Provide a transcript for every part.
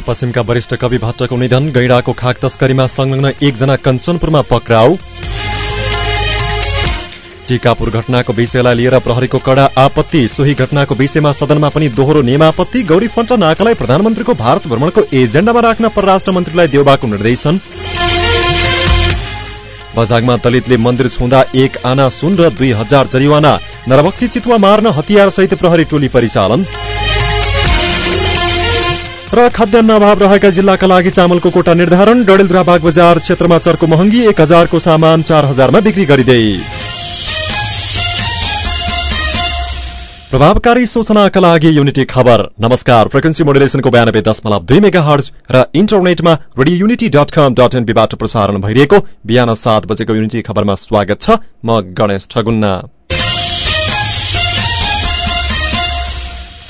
सुदूरपश्चिमका वरिष्ठ कवि भट्टको निधन गैडाको खाक तस्करीमा संलग्न एकजना कञ्चनपुरमा पक्राउ। टीकापुर घटनाको विषयलाई लिएर प्रहरीको कड़ा आपत्ति सोही घटनाको विषयमा सदनमा पनि दोहोरो नियमापत्ति गौरी फन्ट नाकालाई प्रधानमन्त्रीको भारत भ्रमणको एजेण्डामा राख्न परराष्ट्र मन्त्रीलाई देउबाको निर्देशन। बजागमा दलितले मन्दिर छुँदा एक आना सुन र दुई हजार जरिवाना नरभक्षी चितुवा मार्न हतियार सहित प्रहरी टोली परिचालन। र खाद्यान्न अभाव रहेका जिल्लाका लागि चामलको कोटा निर्धारण डडेलधुरा बाग बजार क्षेत्रमा चर्को महँगी एक हजारको सामान चार हजारमा बिक्री गरिँदै। प्रभावकारी सूचनाका लागि युनिटी खबर। नमस्कार फ्रिक्वेन्सी मोडुलेसनको बयानब्बे दशमलव दुई मेगा हर्ज र इन्टरनेटमा radio Unity dot com dot एनपीबाट प्रसारण भइरहेको बिहान सात बजेको युनिटी खबरमा स्वागत छ म गणेश ठगुन्ना।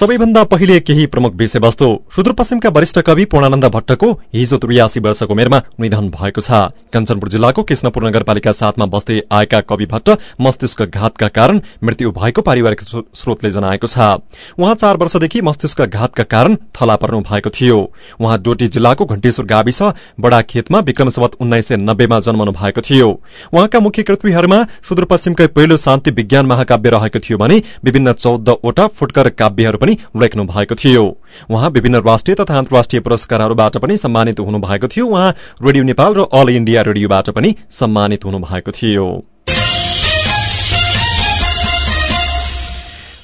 सबैभन्दा पहिले केही प्रमुख विषयवस्तु। सुदूरपश्चिमका वरिष्ठ कवि पूर्णानन्द भट्टको हिजो त्रियासी वर्षको उमेरमा निधन भएको छ। कञ्चनपुर जिल्लाको कृष्णपुर नगरपालिका साथमा बस्दै आएका कवि भट्ट मस्तिष्क घातका कारण मृत्यु भएको पारिवारिक स्रोतले जनाएको छ। उहाँ चार वर्षदेखि मस्तिष्क घातका कारण थला पर्नु भएको थियो। उहाँ डोटी जिल्लाको घण्टेश्वर गाविस बडा खेतमा विक्रमसवत उन्नाइस सय नब्बेमा जन्मनु भएको थियो। उहाँका मुख्य कृतिहरूमा सुदूरपश्चिमकै पहिलो शान्ति विज्ञान महाकाव्य रहेको थियो भने विभिन्न चौधवटा फुटकर काव्यहरू लेख्नु भएको थियो। उहाँ विभिन्न राष्ट्रिय तथा अन्तर्राष्ट्रिय पुरस्कारहरूबाट पनि सम्मानित हुनु भएको थियो। उहाँ रेडियो नेपाल र अल इण्डिया रेडियोबाट पनि सम्मानित हुनु भएको थियो।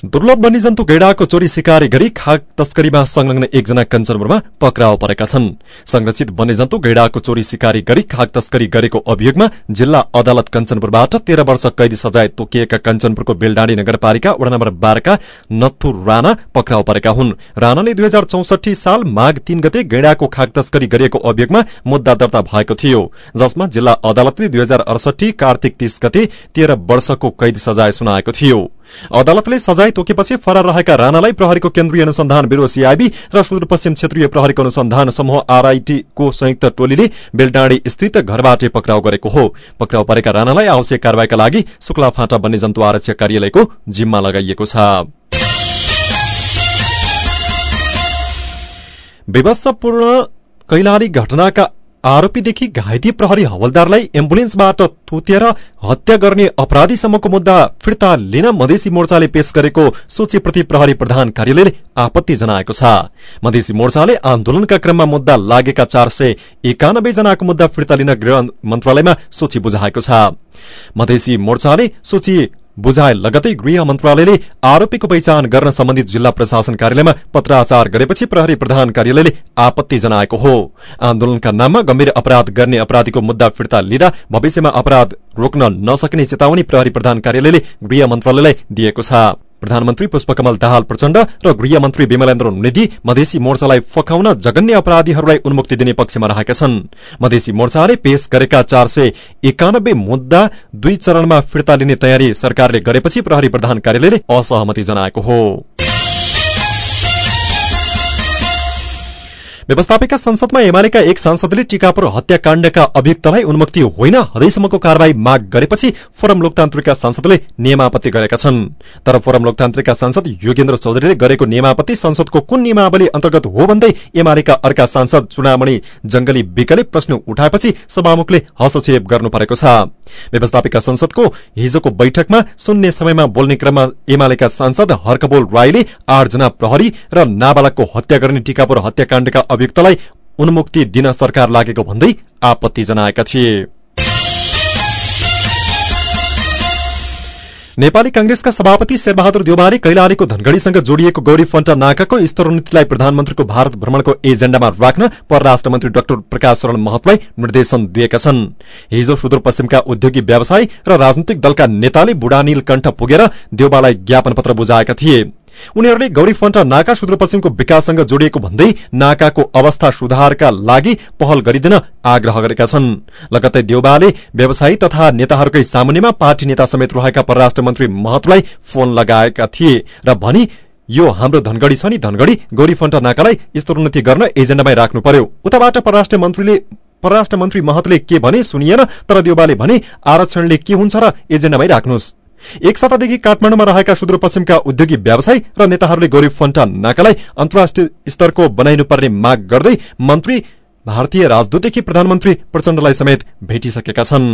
दुर्लभ वन्यजन्तु गैडाको चोरी सिकारी गरी खाग तस्करीमा संलग्न एकजना कञ्चनपुरमा पक्राउ परेका छन्। संरक्षित वन्यजन्तु गैडाको चोरी सिकारी गरी खाग तस्करी गरेको अभियोगमा जिल्ला अदालत कञ्चनपुरबाट तेह्र वर्ष कैदी सजाय तोकिएका कञ्चनपुरको बेलडाँडी नगरपालिका वडा नम्बर बाह्रका नत्थु राणा पक्राउ परेका हुन्। राणाले दुई हजार चौसठी साल माघ तीन गते गैडाको खाग तस्करी गरिएको अभियोगमा मुद्दा दर्ता भएको थियो। जसमा जिल्ला अदालतले दुई हजार अडसठी कार्तिक तीस गते तेह्र वर्षको कैदी सजाय सुनाएको थियो। अदालतले सजाय तोकेपछि फरार रहेका राणालाई प्रहरीको केन्द्रीय अनुसन्धान ब्यूरो सीआईबी र सुदूरपश्चिम क्षेत्रीय प्रहरीको अनुसन्धान समूह आरआईटीको संयुक्त टोलीले बेलडाँडी स्थित घरबाटै पक्राउ गरेको हो। पक्राउ परेका राणालाई आवश्यक कार्यवाहीका लागि शुक्ला फाँटा वन्यजन्तु आरक्षक कार्यालयको जिम्मा लगाइएको छ। विवशपूर्ण कैलाली घटनाका आरोपीदेखि घाइते प्रहरी हवलदारलाई एम्बुलेन्सबाट थुतेर हत्या गर्ने अपराधीसम्मको मुद्दा फिर्ता लिन मधेसी मोर्चाले पेश गरेको सूचीप्रति प्रहरी प्रधान कार्यालयले आपत्ति जनाएको छ। मधेसी मोर्चाले आन्दोलनका क्रममा मुद्दा लागेका चार सय एकानब्बे जनाको मुद्दा फिर्ता लिन गृह मन्त्रालयमा सूची बुझाएको छ। मधेसी मोर्चाले सूची बुझाए लगतै गृह मन्त्रालयले आरोपीको पहिचान गर्न सम्बन्धित जिल्ला प्रशासन कार्यालयमा पत्राचार गरेपछि प्रहरी प्रधान कार्यालयले आपत्ति जनाएको हो। आन्दोलनका नाममा गम्भीर अपराध गर्ने अपराधीको मुद्दा फिर्ता लिँदा भविष्यमा अपराध रोक्न नसक्ने चेतावनी प्रहरी प्रधान कार्यालयले गृह मन्त्रालयलाई दिएको छ। प्रधानमन्त्री पुष्पकमल दाहाल प्रचण्ड र गृहमन्त्री विमलेन्द्र निधि मधेसी मोर्चालाई फकाउन जगन्य अपराधीहरूलाई उन्मुक्ति दिने पक्षमा रहेका छन्। मधेसी मोर्चाले पेश गरेका चार सय एकानब्बे मुद्दा दुई चरणमा फिर्ता लिने तयारी सरकारले गरेपछि प्रहरी प्रधान कार्यालयले असहमति जनाएको हो। व्यवस्थापिका संसदमा एमालेका एक सांसदले टीकापुर हत्याकाण्डका अभियुक्तलाई उन्मुक्ति होइन हदैसम्मको कार्यवाही माग गरेपछि फोरम लोकतान्त्रिकका सांसदले नियमापत्ति गरेका छन्। तर फोरम लोकतान्त्रिकका सांसद योगेन्द्र चौधरीले गरेको नियमापत्ति संसदको कुन नियमावली अन्तर्गत हो भन्दै एमालेका अर्का सांसद चुनामणि जंगली विकले प्रश्न उठाएपछि सभामुखले हस्तक्षेप गर्नु परेको छ। व्यवस्थापिका संसदको हिजोको बैठकमा शून्य समयमा बोल्ने क्रममा एमालेका सांसद हर्कबोल राईले आठजना प्रहरी र नाबालकको हत्या गर्ने टीकापुर हत्याकाण्डका अभियुक्तलाई उन्मुक्ति दिन सरकार लागेको भन्दै आपत्ति जनाएका थिए। नेपाली कंग्रेसका सभापति शेरबहादुर देउवाले कैलालीको धनगढ़ीसँग जोडिएको गौरी फन्टा नाकाको स्तरोन्नतिलाई प्रधानमन्त्रीको भारत भ्रमणको एजेण्डामा राख्न परराष्ट्र मन्त्री डाक्टर प्रकाश शरण महतलाई निर्देशन दिएका छन्। हिजो सुदूरपश्चिमका उद्योगी व्यवसायी र राजनैतिक दलका नेताले बुढानील कण्ठ पुगेर देउबालाई ज्ञापन बुझाएका थिए। उनीहरूले गौरी फन्टा नाका सुदूरपश्चिमको विकाससँग जोडिएको भन्दै नाकाको अवस्था सुधारका लागि पहल गरिदिन आग्रह गरेका छन्। लगत्तै देउबाले व्यवसायी तथा नेताहरूकै सामुन्यमा पार्टी नेता समेत रहेका परराष्ट्र मन्त्री महतलाई फोन लगाएका थिए र भनी यो हाम्रो धनगढ़ी छ नि धनगढ़ी गौरी फन्टा नाकालाई स्तरोन्नति गर्न एजेण्डामै राख्नु पर्यो। उताबाट परराष्ट्र मन्त्रीले परराष्ट्र मन्त्री महतले के भने सुनिएन तर देउबाले भने आरक्षणले के हुन्छ र एजेण्डामै राख्नुहोस्। एक सातादेखि काठमाडौँमा रहेका सुदूरपश्चिमका उद्योगी व्यवसायी र नेताहरूले गरीब फन्टा नाकालाई अन्तर्राष्ट्रिय स्तरको बनाइनुपर्ने माग गर्दै मन्त्री भारतीय राजदूतदेखि प्रधानमन्त्री प्रचण्डलाई समेत भेटिसकेका छन्।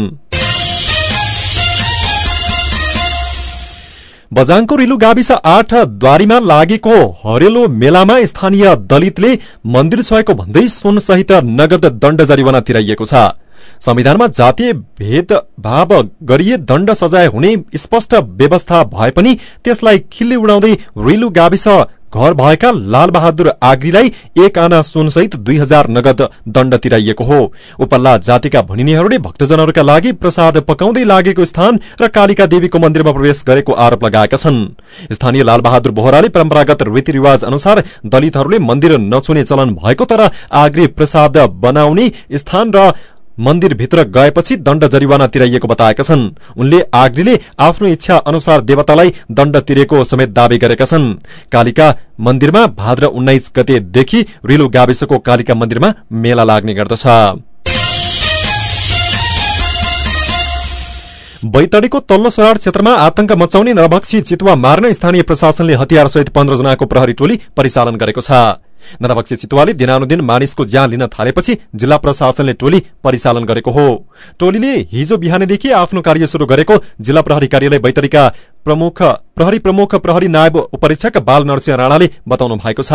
बजाङको रिलु गाविस आठ द्वारीमा लागेको हरेलो मेलामा स्थानीय दलितले मन्दिर छोएको भन्दै सुनसहित नगद दण्ड जरिवाना तिराइएको छ। संविधानमा जातीय भेदभाव गरिए दण्ड सजाय हुने स्पष्ट व्यवस्था भए पनि त्यसलाई खिल्ली उडाउँदै रिलु गाविस घर भएका लालबहादुर आग्रीलाई एक आना सुनसहित दुई हजार नगद दण्ड तिराइएको हो। उपल्ला जातिका भनिनेहरूले भक्तजनहरूका लागि प्रसाद पकाउँदै लागेको स्थान र कालिका देवीको मन्दिरमा प्रवेश गरेको आरोप लगाएका छन्। स्थानीय लालबहादुर बोहराले परम्परागत रीतिरिवाज अनुसार दलितहरूले मन्दिर नछुने चलन भएको तर आग्री प्रसाद बनाउने स्थान र मन्दिरभित्र गएपछि दण्ड जरिवाना तिराइएको बताएका छन्। उनले आग्रीले आफ्नो इच्छा अनुसार देवतालाई दण्ड तिरेको समेत दावी गरेका छन्। कालिका मन्दिरमा भाद्र उन्नाइस गतेदेखि रिलु गाविसको कालिका मन्दिरमा मेला लाग्ने गर्दछ। बैतडीको तल्लो सोराड क्षेत्रमा आतंक मचाउने नरभक्षी चितुवा मार्न स्थानीय प्रशासनले हतियारसहित पन्ध्र जनाको प्रहरी टोली परिचालन गरेको छ। नरभक्षी चितुवाले दिनानुदिन मानिसको ज्यान लिन थालेपछि जिल्ला प्रशासनले टोली परिचालन गरेको हो। टोलीले हिजो बिहानदेखि आफ्नो कार्य शुरू गरेको जिल्ला प्रहरी कार्यालय बैतरीका प्रमुख प्रहरी प्रमुख प्रहरी नायब उपरीक्षक बाल नरसिंह राणाले बताउनु भएको छ।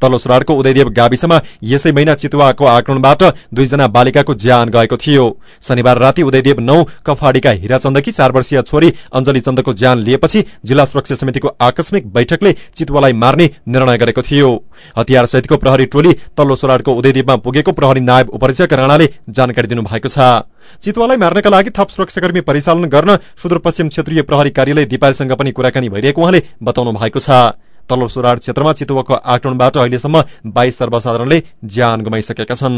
तल्लो उदयदेव गाविसमा यसै महिना चितुवाको आक्रमणबाट दुईजना बालिकाको ज्यान गएको थियो। शनिबार राति उदयदेव नौ कफाडीका हिराचन्दकी चार वर्षीय छोरी अञ्जली चन्दको ज्यान लिएपछि जिल्ला सुरक्षा समितिको आकस्मिक बैठकले चितुवालाई मार्ने निर्णय गरेको थियो। हतियार सहितको प्रहरी टोली तल्लो सोराडको उदयदेवमा पुगेको प्रहरी नायब उपरीक्षक राणाले जानकारी दिनुभएको छ। चितुवालाई मार्नका लागि थप सुरक्षाकर्मी परिचालन गर्न सुदूरपश्चिम क्षेत्रीय प्रहरी कार्यालय दिपालसँग पनि कुराकानी भइरहेको उहाँले बताउनु भएको छ। तल्लो सोराड क्षेत्रमा चितुवाको आक्रमणबाट अहिलेसम्म बाइस सर्वसाधारणले ज्यान गुमाइसकेका छन्।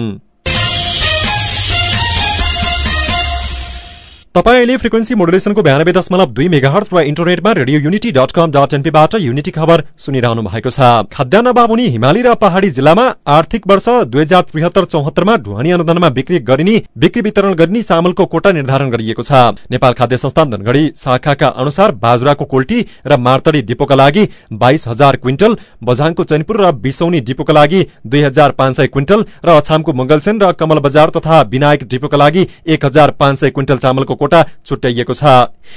तपाईँले फ्रिक्वेन्सी मोडुलेसनको बयानब्बे दशमलव दुई मेगाहर्स वा इन्टरनेटमा radio Unity dot com dot एनपीबाट Unity खबर सुनिरहनु भएको छ। खाद्यान्न अभाव हिमाली र पहाड़ी जिल्लामा आर्थिक वर्ष दुई हजार त्रिहत्तर चौहत्तरमा ढुवानी अनुदानमा बिक्री गरिने बिक्री वितरण गरिने चामलको कोटा निर्धारण गरिएको छ। नेपाल खाद्य संस्थान धनगढ़ी शाखाका अनुसार बाजुराको कोल्टी र मार्तडी डिपोका लागि बाइस हजार क्विन्टल बझाङको चैनपुर र बिसौनी डिपोका लागि दुई हजार पाँच सय क्विन्टल र अछामको मंगलसेन र कमल बजार तथा विनायक डिपोका लागि एक हजार पाँच सय क्विन्टल चामलको कोटा छुट्याइएको छ।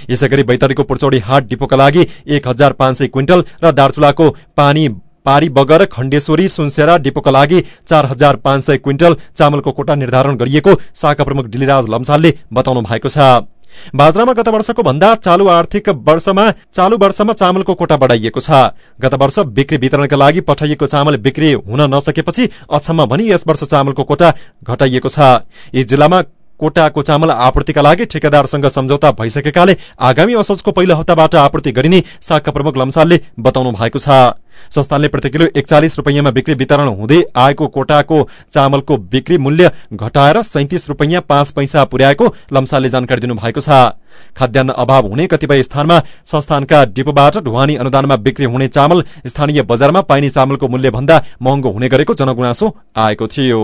यसै गरी बैतडीको पुर्चौडी हाट डिपोका लागि एक हजार पाँच सय क्विन्टल र दार्चुलाको पानी पारी बगर खण्डेश्वरी सुनसेरा डिपोका लागि चार हजार पाँच सय क्विन्टल चामलको कोटा निर्धारण गरिएको शाखा प्रमुख डिलिराज लम्सालले बताउनु भएको छ। बाजरामा गत वर्षको भन्दा चालू आर्थिक वर्षमा चालू वर्षमा चामलको कोटा बढाइएको छ। गत वर्ष बिक्री वितरणका लागि पठाइएको चामल बिक्री हुन नसकेपछि अछाममा भनी यस वर्ष चामलको कोटा घटाइएको छ। यी जिल्लामा कोटाको चामल आपूर्तिका लागि ठेकेदारसँग सम्झौता भइसकेकाले आगामी असोजको पहिलो हप्ताबाट आपूर्ति गरिने शाखा प्रमुख लम्सालले बताउनु भएको छ। संस्थानले प्रति किलो एकचालिस रूपियाँमा बिक्री वितरण हुँदै आएको कोटाको चामलको बिक्री मूल्य घटाएर सैतिस रूपियाँ पाँच पैसा पुर्याएको लम्सालले जानकारी दिनुभएको छ। खाद्यान्न अभाव हुने कतिपय स्थानमा संस्थानका डिपोबाट ढुवानी अनुदानमा बिक्री हुने चामल स्थानीय बजारमा पाइने चामलको मूल्य भन्दा महँगो हुने गरेको जनगुनासो आएको थियो।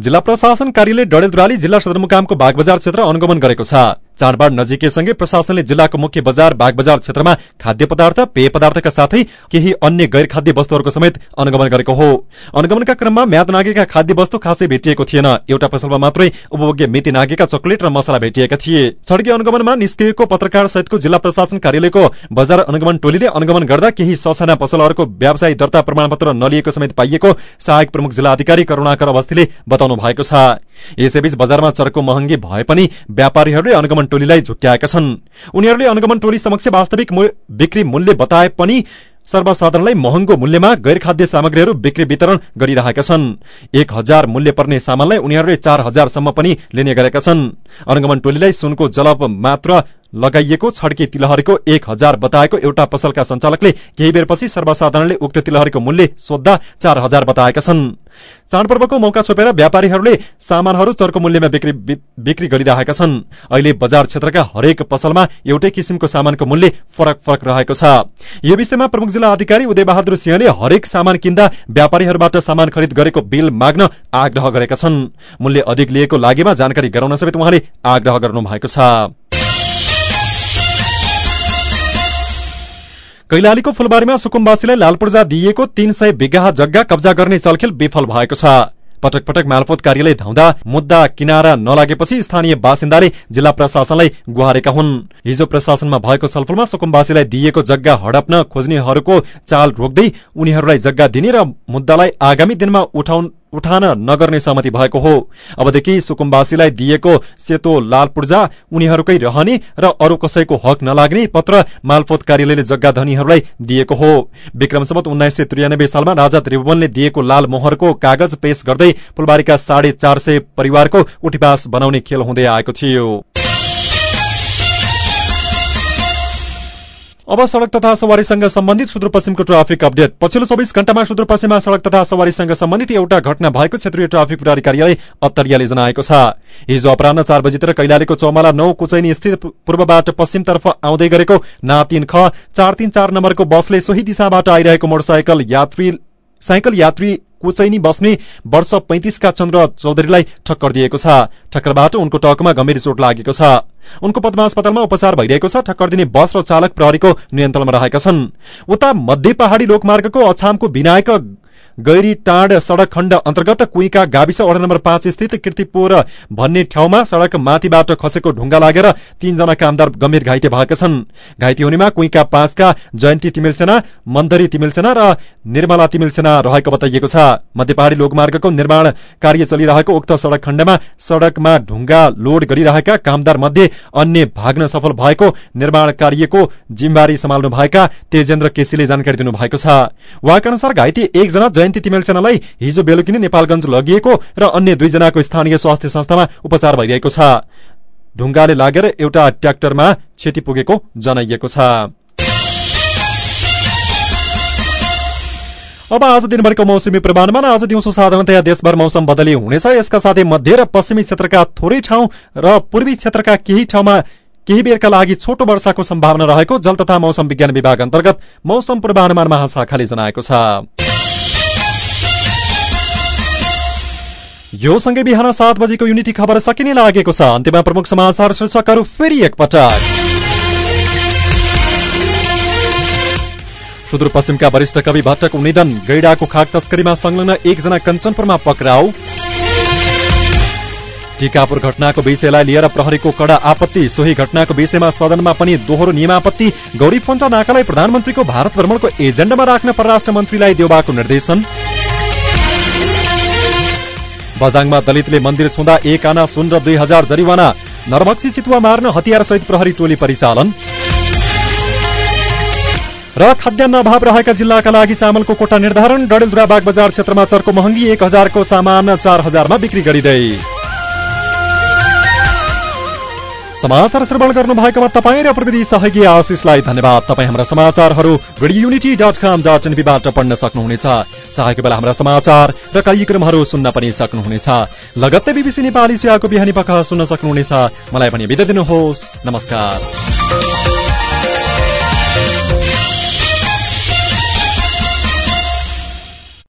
जिल्ला प्रशासन कार्यालय डडेलधुराली जिल्ला सदरमुकामको बागबजार क्षेत्र अनुगमन गरेको छ। चाडबाड नजिकैसँगै प्रशासनले जिल्लाको मुख्य बजार बाग बजार क्षेत्रमा खाद्य पदार्थ पेय पदार्थका साथै केही अन्य गैर खाद्य वस्तुहरूको समेत अनुगमन गरेको हो। अनुगमनका क्रममा म्याद नागेका खाद्य वस्तु खासै भेटिएको थिएन। एउटा पसलमा मात्रै उपभोग्य मिति नागेका चकलेट र मसला भेटिएका थिए। सड़की अनुगमनमा निस्किएको पत्रकार सहितको जिल्ला प्रशासन कार्यालयको बजार अनुगमन टोलीले अनुगमन गर्दा केही ससाना पसलहरूको व्यवसायी दर्ता प्रमाणपत्र नलिएको समेत पाइएको सहायक प्रमुख जिल्ला अधिकारी करूणाकर अवस्थीले बताउनु भएको छ। यसैबीच बजारमा चरको महँगी भए पनि व्यापारीहरूले अनुगमन टोलीलाई झुक्क्याएका छन्। उनीहरूले अनुगमन टोली समक्ष वास्तविक बिक्री मूल्य बताए पनि सर्वसाधारणलाई महँगो मूल्यमा गैर खाद्य सामग्रीहरू बिक्री वितरण गरिरहेका छन्। एक हजार मूल्य पर्ने सामानलाई उनीहरूले चार हजारसम्म पनि लिने गरेका छन्। अनुगमन टोलीलाई सुनको जलप मात्र लगाइएको छड्के तिलहरीको एक हजार बताएको एउटा पसलका सञ्चालकले केही बेरपछि सर्वसाधारणले उक्त तिलहरीको मूल्य सोद्धा चार हजार बताएका छन्। चाडपर्वको मौका छोपेर व्यापारीहरूले सामानहरू चर्को मूल्यमा बिक्री गरिरहेका छन्। अहिले बजार क्षेत्रका हरेक पसलमा एउटै किसिमको सामानको मूल्य फरक फरक रहेको छ। यो विषयमा प्रमुख जिल्ला अधिकारी उदय बहादुर सिंहले हरेक सामान किन्दा व्यापारीहरूबाट सामान खरिद गरेको बिल माग्न आग्रह गरेका छन्। मूल्य अधिक लिएको लागेमा जानकारी गराउन समेत उहाँले आग्रह गर्नु भएको छ। कैलालीको फुलबारीमा सुकुम्बासीलाई लालपूर्जा दिइएको तीन सय बिघा जग्गा कब्जा गर्ने चलखेल विफल भएको छ। पटक पटक मालपोत कार्यालय धाउँदा मुद्दा किनारा नलागेपछि स्थानीय बासिन्दाले जिल्ला प्रशासनलाई गुहारेका हुन्। हिजो प्रशासनमा भएको छलफलमा सुकुम्बासीलाई दिइएको जग्गा हडप्न खोज्नेहरूको चाल रोक्दै उनीहरूलाई जग्गा दिने र मुद्दालाई आगामी दिनमा उठाउन उठान नगर्ने सहमति भएको हो। अबदेखि सुकुम्बासीलाई दिएको सेतो लाल पूर्जा उनीहरूकै रहने र अरू कसैको हक नलाग्ने पत्र मालपोत कार्यालयले जग्गा धनीहरूलाई दिएको हो। विक्रमसम्मत उन्नाइस सय त्रियानब्बे सालमा राजा त्रिभुवनले दिएको लाल मोहरको कागज पेश गर्दै फुलबारीका साढे परिवारको उठिवास बनाउने खेल हुँदै आएको थियो। अब सड़क तथा सवारीसँग सम्बन्धित सुदूरपश्चिमको ट्राफिक अपडेट। पछिल्लो चौबिस घण्टामा सुदूरपश्चिममा सड़क तथा सवारीसँग सम्बन्धित एउटा घटना भएको क्षेत्रीय ट्राफिक प्रहरी कार्यालय अत्तरियाले जनाएको छ। हिजो अपराह चार बजीतिर कैलालीको चौमाला नौ कुचैनी स्थित पूर्वबाट पश्चिमतर्फ आउँदै गरेको ना तीन ख चार तीन चार नम्बरको बसले सोही दिशाबाट आइरहेको मोटरसाइकल यात्री साइकल यात्री कुचैनी बस्ने वर्ष पैंतिसका चन्द्र चौधरीलाई ठक्कर दिएको छ। ठक्करबाट उनको टाउकोमा गम्भीर चोट लागेको छ। उनको पद्मा अस्पतालमा उपचार भइरहेको छ। ठक्कर दिने बस र चालक प्रहरीको नियन्त्रणमा रहेका छन्। उता मध्य पहाड़ी लोकमार्गको अछामको विनायक गैरी टाँड सड़क खण्ड अन्तर्गत कुइका गाविस वडा नम्बर पाँच स्थित किर्तिपुर भन्ने ठाउँमा सड़क माथिबाट खसेको ढुङ्गा लागेर तीनजना कामदार गम्भीर घाइते भएका छन्। घाइते हुनेमा कुइका पाँचका जयन्ती तिमिल सेना मन्दरी तिमिल सेना र निर्मला तिमिल सेना रहेको बताइएको छ। मध्य पहाड़ी लोकमार्गको निर्माण कार्य चलिरहेको उक्त सड़क खण्डमा सड़कमा ढुङ्गा लोड गरिरहेका कामदार मध्ये अन्य भाग्न सफल भएको निर्माण कार्यको जिम्मेवारी सम्हाल्नु भएका तेजेन्द्र केसीले जानकारी दिनुभएको छ। उहाँका अनुसार घाइते एकजना जयन्ती तिमेल सेनालाई हिजो बेलुकी नै नेपालगंज लगिएको र अन्य दुईजनाको स्थानीय स्वास्थ्य संस्थामा उपचार भइरहेको छ। ढुङ्गाले लागेर एउटा ट्र्याक्टरमा क्षति पुगेको जनाइएको छ। अब आज दिनभरिको मौसमी पूर्वानुमान आज दिउँसो साधारणतया देशभर मौसम बदली हुनेछ। यसका साथै मध्य र पश्चिमी क्षेत्रका थोरै ठाउँ र पूर्वी क्षेत्रका केही ठाउँमा केही बेरका लागि छोटो वर्षाको सम्भावना रहेको जल तथा मौसम विज्ञान विभाग अन्तर्गत मौसम पूर्वानुमान महाशाखाले जनाएको छ। यो सँगै बिहान सात बजेको युनिटी खबर सकिने लागेको छ। अन्त्यमा प्रमुख समाचार शीर्षकहरू फेरि एकपटक। सुदूरपश्चिमका वरिष्ठ कवि भट्टको निधन गैडाको खाक तस्करीमा संलग्न एकजना कञ्चनपुरमा पक्राउ। टिकापुर घटनाको विषयलाई लिएर प्रहरीको कडा आपत्ति। सोही घटनाको विषयमा सदनमा पनि दोहोरो नियमापत्ति। गौरी फन्टा नाकालाई प्रधानमन्त्रीको भारत भ्रमणको एजेण्डामा राख्न परराष्ट्र मन्त्रीलाई देउबाको निर्देशन। बजाङमा दलितले मन्दिर छुँदा एक आना सुन र दुई हजार जरिवाना। नरभक्षी चितुवा मार्न हतियार सहित प्रहरी टोली परिचालन। र खाद्यान्न अभाव रहेका जिल्लाका लागि चामलको कोटा निर्धारण डडेलधुरा बाग बजार क्षेत्रमा चर्को महँगी एक हजारको सामान चार हजारमा बिक्री गरिँदै। समाचार श्रवण गर्नु भएकोमा तपाईँ र प्रविधि सहयोगी आशिषलाई धन्यवाद। तपाईँ हाम्रा समाचारहरू radio Unity dot com dot एनपीबाट पढ्न सक्नुहुनेछ। चाहेको बेला हाम्रा समाचार र कार्यक्रमहरू सुन्न पनि सक्नुहुनेछ। लगत्तै बिबिसी नेपाली सेवाको बिहानी पख सुन्न सक्नुहुनेछ। मलाई पनि बिदा दिनुहोस्। नमस्कार।